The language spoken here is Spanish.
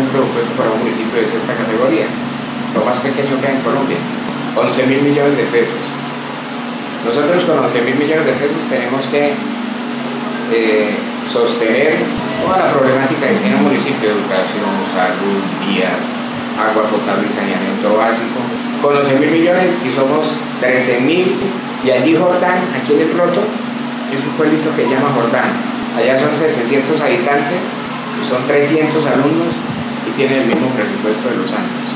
un presupuesto para un municipio de esta categoría, lo más pequeño que hay en Colombia, 11 mil millones de pesos. Nosotros con 11 mil millones de pesos tenemos que eh, sostener toda la problemática que tiene un municipio, educación, salud, vías, agua potable y saneamiento básico, con 11 mil millones y somos 13 mil. Y allí Jordán, aquí en el Roto, es un pueblito que se llama Jordán. Allá son 700 habitantes, son 300 alumnos y tienen el mismo presupuesto de los Andes.